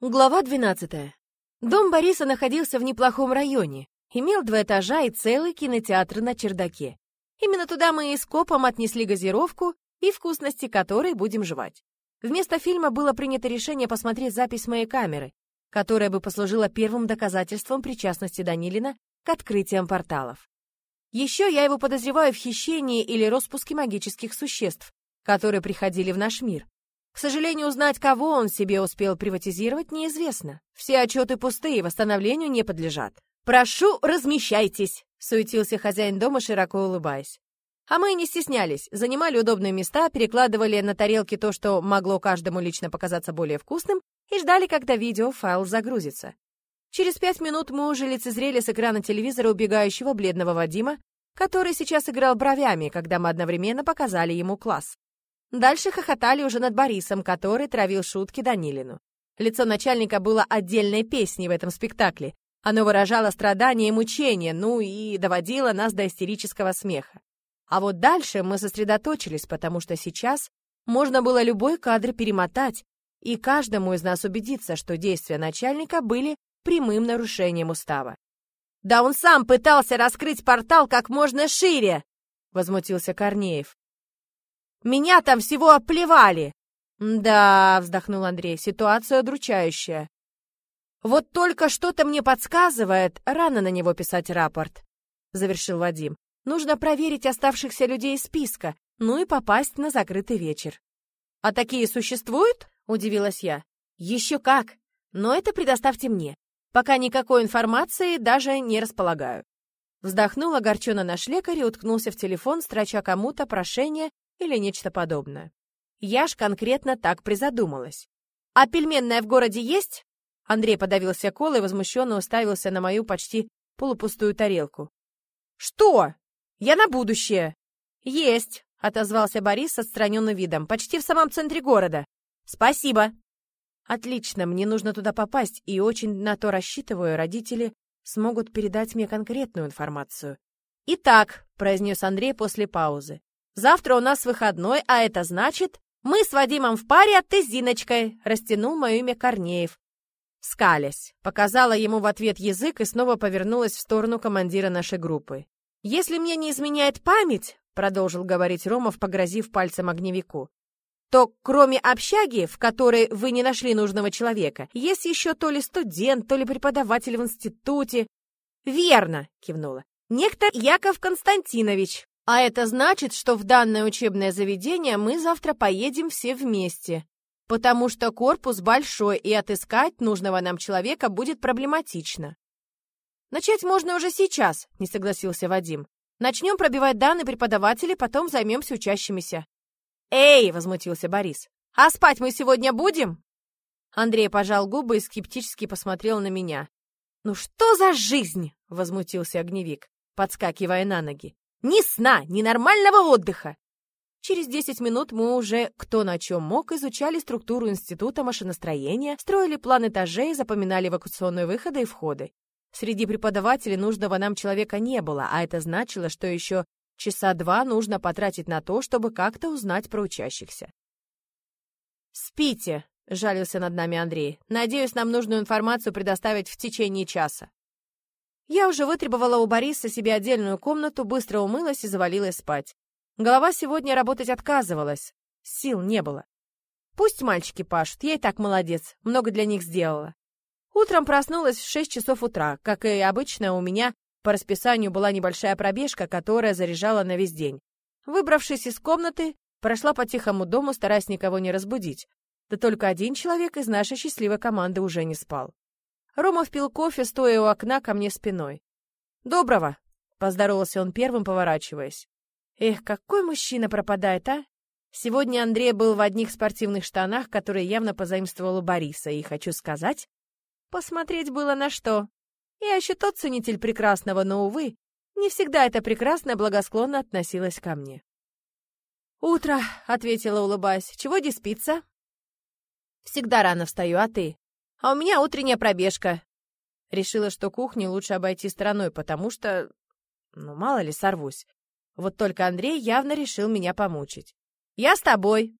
Глава 12. Дом Бориса находился в неплохом районе, имел два этажа и целый кинотеатр на чердаке. Именно туда мы и с копом отнесли газировку и вкусности которой будем жевать. Вместо фильма было принято решение посмотреть запись моей камеры, которая бы послужила первым доказательством причастности Данилина к открытиям порталов. Еще я его подозреваю в хищении или распуске магических существ, которые приходили в наш мир, к сожалению, узнать, кого он себе успел приватизировать, неизвестно. Все отчеты пустые, восстановлению не подлежат. «Прошу, размещайтесь!» — суетился хозяин дома, широко улыбаясь. А мы не стеснялись, занимали удобные места, перекладывали на тарелки то, что могло каждому лично показаться более вкусным, и ждали, когда видеофайл загрузится. Через пять минут мы уже лицезрели с экрана телевизора убегающего бледного Вадима, который сейчас играл бровями, когда мы одновременно показали ему класс. Дальше хохотали уже над Борисом, который травил шутки Данилину. Лицо начальника было отдельной песней в этом спектакле. Оно выражало страдания и мучения, ну и доводило нас до истерического смеха. А вот дальше мы сосредоточились, потому что сейчас можно было любой кадр перемотать, и каждому из нас убедиться, что действия начальника были прямым нарушением устава. «Да он сам пытался раскрыть портал как можно шире!» — возмутился Корнеев. Меня там всего оплевали!» «Да», — вздохнул Андрей, — «ситуация удручающая». «Вот только что-то мне подсказывает, рано на него писать рапорт», — завершил Вадим. «Нужно проверить оставшихся людей из списка, ну и попасть на закрытый вечер». «А такие существуют?» — удивилась я. «Еще как! Но это предоставьте мне. Пока никакой информации даже не располагаю». Вздохнул огорченно наш лекарь и уткнулся в телефон, строча кому-то прошение или нечто подобное. Я ж конкретно так призадумалась. «А пельменная в городе есть?» Андрей подавился колой и возмущенно уставился на мою почти полупустую тарелку. «Что? Я на будущее!» «Есть!» — отозвался Борис с отстраненным видом. «Почти в самом центре города!» «Спасибо!» «Отлично, мне нужно туда попасть, и очень на то рассчитываю, родители смогут передать мне конкретную информацию». «Итак», — произнес Андрей после паузы, Завтра у нас выходной, а это значит, мы с Вадимом в паре, а ты с Зиночкой», — растянул мое имя Корнеев. Скалясь, показала ему в ответ язык и снова повернулась в сторону командира нашей группы. «Если мне не изменяет память», — продолжил говорить Ромов, погрозив пальцем огневику, то кроме общаги, в которой вы не нашли нужного человека, есть еще то ли студент, то ли преподаватель в институте. «Верно!» — кивнула. «Некто Яков Константинович, а это значит, что в данное учебное заведение мы завтра поедем все вместе, потому что корпус большой, и отыскать нужного нам человека будет проблематично. Начать можно уже сейчас, не согласился Вадим. Начнем пробивать данные преподавателей, потом займемся учащимися. Эй, возмутился Борис. А спать мы сегодня будем? Андрей пожал губы и скептически посмотрел на меня. «Ну что за жизнь?» — возмутился огневик, подскакивая на ноги. Ни сна, ни нормального отдыха. Через 10 минут мы уже кто на чем мог изучали структуру института машиностроения, строили план этажей, запоминали эвакуационные выходы и входы. Среди преподавателей нужного нам человека не было, а это значило, что еще часа два нужно потратить на то, чтобы как-то узнать про учащихся. «Спите», — жалился над нами Андрей. «Надеюсь, нам нужную информацию предоставить в течение часа». Я уже вытребовала у Бориса себе отдельную комнату, быстро умылась и завалилась спать. Голова сегодня работать отказывалась. Сил не было. Пусть мальчики пашут, я и так молодец, много для них сделала. Утром проснулась в 6 часов утра. Как и обычно, у меня по расписанию была небольшая пробежка, которая заряжала на весь день. Выбравшись из комнаты, прошла по тихому дому, стараясь никого не разбудить. Да только один человек из нашей счастливой команды уже не спал. Рома впил кофе, стоя у окна ко мне спиной. «Доброго!» — поздоровался он первым, поворачиваясь. «Эх, какой мужчина пропадает, а!» Сегодня Андрей был в одних спортивных штанах, которые явно позаимствовал у Бориса, и, хочу сказать, посмотреть было на что. Я еще тот ценитель прекрасного, но, увы, не всегда это прекрасное благосклонно относилось ко мне. «Утро», — ответила, улыбаясь. «Чего не спится?» «Всегда рано встаю, а ты?» А у меня утренняя пробежка. Решила, что кухню лучше обойти стороной, потому что... Ну, мало ли, сорвусь. Вот только Андрей явно решил меня помучить. «Я с тобой!»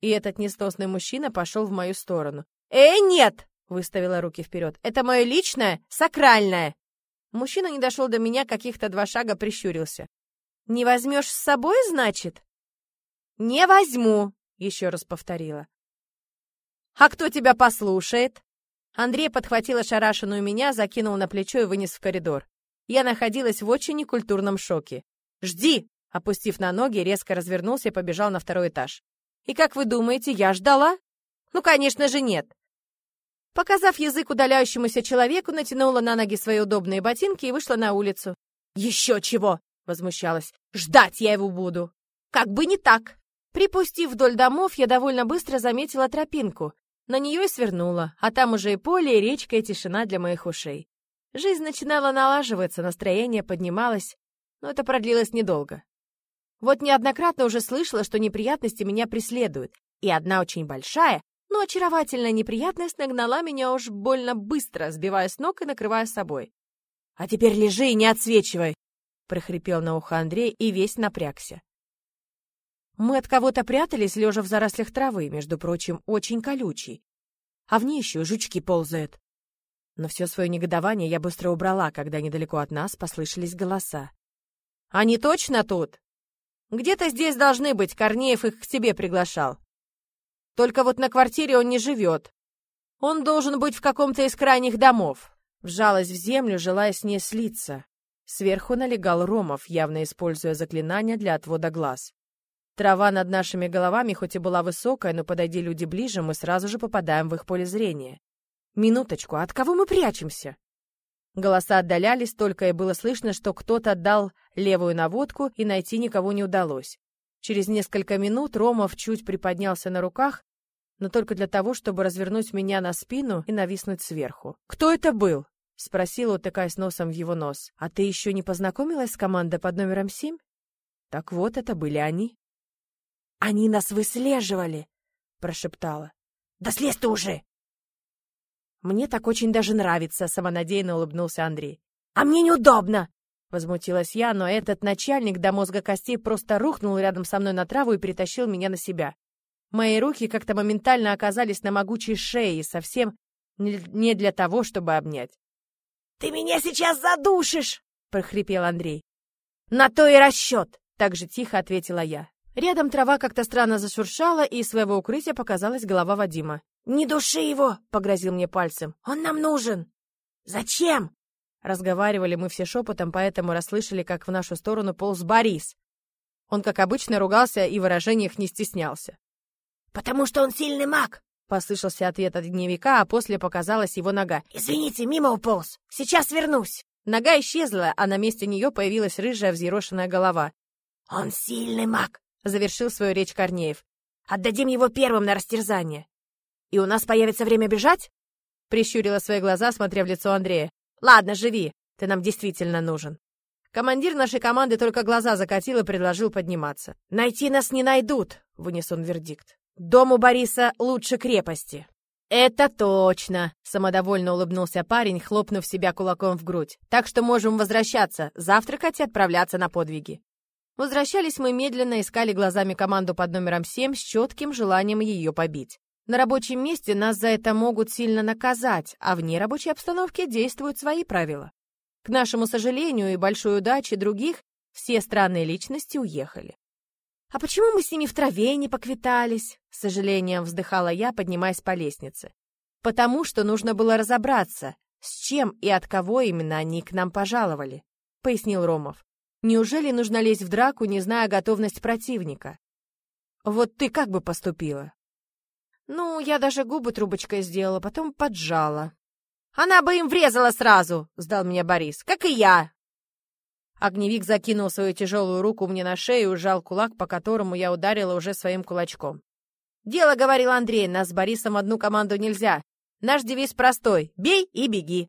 И этот несносный мужчина пошел в мою сторону. «Эй, нет!» выставила руки вперед. «Это мое личное, сакральное!» Мужчина не дошел до меня, каких-то два шага прищурился. «Не возьмешь с собой, значит?» «Не возьму», — еще раз повторила. «А кто тебя послушает?» Андрей подхватил ошарашенную меня, закинул на плечо и вынес в коридор. Я находилась в очень некультурном шоке. «Жди!» Опустив на ноги, резко развернулся и побежал на второй этаж. «И как вы думаете, я ждала?» «Ну, конечно же, нет!» Показав язык удаляющемуся человеку, натянула на ноги свои удобные ботинки и вышла на улицу. «Еще чего!» — возмущалась. «Ждать я его буду!» «Как бы не так!» Припустив вдоль домов, я довольно быстро заметила тропинку. На нее и свернула, а там уже и поле, и речка, и тишина для моих ушей. Жизнь начинала налаживаться, настроение поднималось, но это продлилось недолго. Вот неоднократно уже слышала, что неприятности меня преследуют, и одна очень большая, но очаровательная неприятность нагнала меня уж больно быстро, сбивая с ног и накрывая собой. «А теперь лежи и не отсвечивай!» — прохрипел на ухо Андрей и весь напрягся. Мы от кого-то прятались, лежа в зарослях травы, между прочим, очень колючей. А в ней еще жучки ползают. Но все свое негодование я быстро убрала, когда недалеко от нас послышались голоса. «Они точно тут?» «Где-то здесь должны быть, Корнеев их к себе приглашал. Только вот на квартире он не живет. Он должен быть в каком-то из крайних домов». Вжалась в землю, желая с ней слиться. Сверху налегал Ромов, явно используя заклинания для отвода глаз. Трава над нашими головами хоть и была высокая, но подойди люди ближе, мы сразу же попадаем в их поле зрения. Минуточку, от кого мы прячемся? Голоса отдалялись, только и было слышно, что кто-то отдал левую наводку, и найти никого не удалось. Через несколько минут Ромов чуть приподнялся на руках, но только для того, чтобы развернуть меня на спину и нависнуть сверху. «Кто это был?» — спросила, утыкаясь носом в его нос. «А ты еще не познакомилась с командой под номером семь?» «Так вот, это были они». «Они нас выслеживали!» — прошептала. «Да слезь ты уже!» «Мне так очень даже нравится», — самонадеянно улыбнулся Андрей. «А мне неудобно!» — возмутилась я, но этот начальник до мозга костей просто рухнул рядом со мной на траву и перетащил меня на себя. Мои руки как-то моментально оказались на могучей шее, совсем не для того, чтобы обнять. «Ты меня сейчас задушишь!» — прохрипел Андрей. «На то и расчет!» — так же тихо ответила я. Рядом трава как-то странно зашуршала, и из своего укрытия показалась голова Вадима. «Не души его!» — погрозил мне пальцем. «Он нам нужен!» «Зачем?» Разговаривали мы все шепотом, поэтому расслышали, как в нашу сторону полз Борис. Он, как обычно, ругался и в выражениях не стеснялся. «Потому что он сильный маг!» — послышался ответ от дневника, а после показалась его нога. «Извините, мимо уполз. Сейчас вернусь!» Нога исчезла, а на месте нее появилась рыжая взъерошенная голова. «Он сильный маг!» Завершил свою речь Корнеев. «Отдадим его первым на растерзание». «И у нас появится время бежать?» Прищурила свои глаза, смотря в лицо Андрея. «Ладно, живи, ты нам действительно нужен». Командир нашей команды только глаза закатил и предложил подниматься. «Найти нас не найдут», — вынес он вердикт. «Дом у Бориса лучше крепости». «Это точно!» — самодовольно улыбнулся парень, хлопнув себя кулаком в грудь. «Так что можем возвращаться, завтракать и отправляться на подвиги». Возвращались мы медленно, искали глазами команду под номером 7 с четким желанием ее побить. На рабочем месте нас за это могут сильно наказать, а вне рабочей обстановки действуют свои правила. К нашему сожалению и большой удаче других, все странные личности уехали. «А почему мы с ними в траве не поквитались?» — с сожалением вздыхала я, поднимаясь по лестнице. «Потому что нужно было разобраться, с чем и от кого именно они к нам пожаловали», — пояснил Ромов. Неужели нужно лезть в драку, не зная готовность противника? Вот ты как бы поступила? Ну, я даже губы трубочкой сделала, потом поджала. Она бы им врезала сразу, сдал меня Борис, как и я. Огневик закинул свою тяжелую руку мне на шею и сжал кулак, по которому я ударила уже своим кулачком. «Дело, — говорил Андрей, — нас с Борисом одну команду нельзя. Наш девиз простой — бей и беги.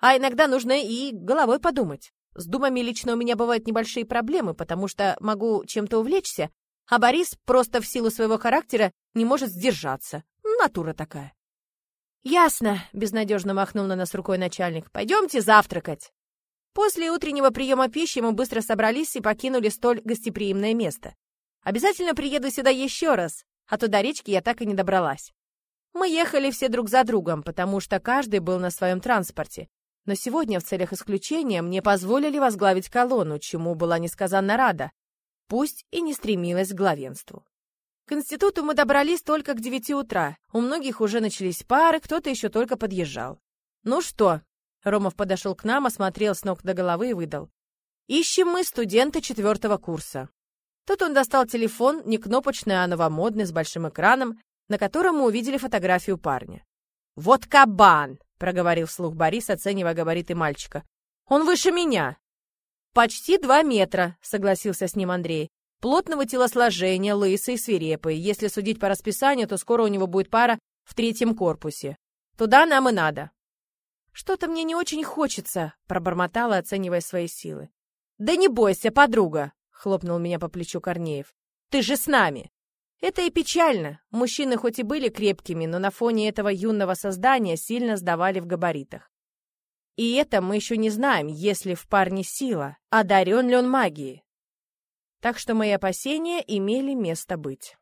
А иногда нужно и головой подумать. С думами лично у меня бывают небольшие проблемы, потому что могу чем-то увлечься, а Борис просто в силу своего характера не может сдержаться. Натура такая. «Ясно», — безнадежно махнул на нас рукой начальник. «Пойдемте завтракать». После утреннего приема пищи мы быстро собрались и покинули столь гостеприимное место. Обязательно приеду сюда еще раз, а то до речки я так и не добралась. Мы ехали все друг за другом, потому что каждый был на своем транспорте. Но сегодня в целях исключения мне позволили возглавить колонну, чему была несказанно рада, пусть и не стремилась к главенству. К институту мы добрались только к девяти утра. У многих уже начались пары, кто-то еще только подъезжал. «Ну что?» Ромов подошел к нам, осмотрел с ног до головы и выдал. «Ищем мы студента четвертого курса». Тут он достал телефон, не кнопочный, а новомодный, с большим экраном, на котором мы увидели фотографию парня. «Вот кабан!» — проговорил вслух Борис, оценивая габариты мальчика. «Он выше меня!» «Почти два метра», — согласился с ним Андрей. Плотного телосложения, лысый, свирепый. Если судить по расписанию, то скоро у него будет пара в третьем корпусе. Туда нам и надо. Что-то мне не очень хочется, пробормотала, оценивая свои силы. Да не бойся, подруга, хлопнул меня по плечу Корнеев. Ты же с нами. Это и печально. Мужчины хоть и были крепкими, но на фоне этого юного создания сильно сдавали в габаритах. И это мы еще не знаем, есть ли в парне сила, одарен ли он магией так что мои опасения имели место быть.